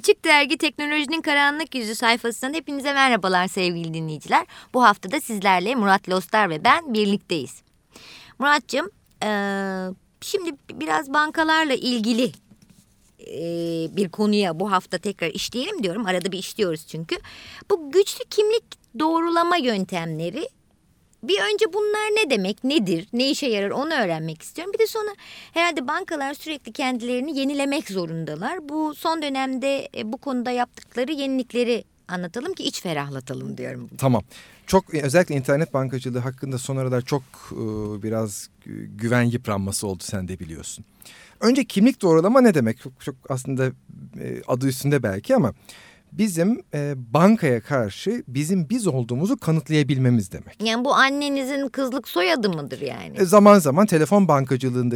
Açık Dergi Teknolojinin Karanlık Yüzü sayfasından hepinize merhabalar sevgili dinleyiciler. Bu hafta da sizlerle Murat Lostar ve ben birlikteyiz. Muratcığım ee, şimdi biraz bankalarla ilgili ee, bir konuya bu hafta tekrar işleyelim diyorum. Arada bir işliyoruz çünkü. Bu güçlü kimlik doğrulama yöntemleri bir önce bunlar ne demek, nedir, ne işe yarar onu öğrenmek istiyorum. Bir de sonra herhalde bankalar sürekli kendilerini yenilemek zorundalar. Bu son dönemde e, bu konuda yaptıkları yenilikleri anlatalım ki iç ferahlatalım diyorum. Tamam. Çok e, özellikle internet bankacılığı hakkında son aralar çok e, biraz güven yıpranması oldu sen de biliyorsun. Önce kimlik doğrulama ne demek? Çok, çok aslında adı üstünde belki ama bizim e, bankaya karşı bizim biz olduğumuzu kanıtlayabilmemiz demek. Yani bu annenizin kızlık soyadı mıdır yani? E, zaman zaman telefon bankacılığında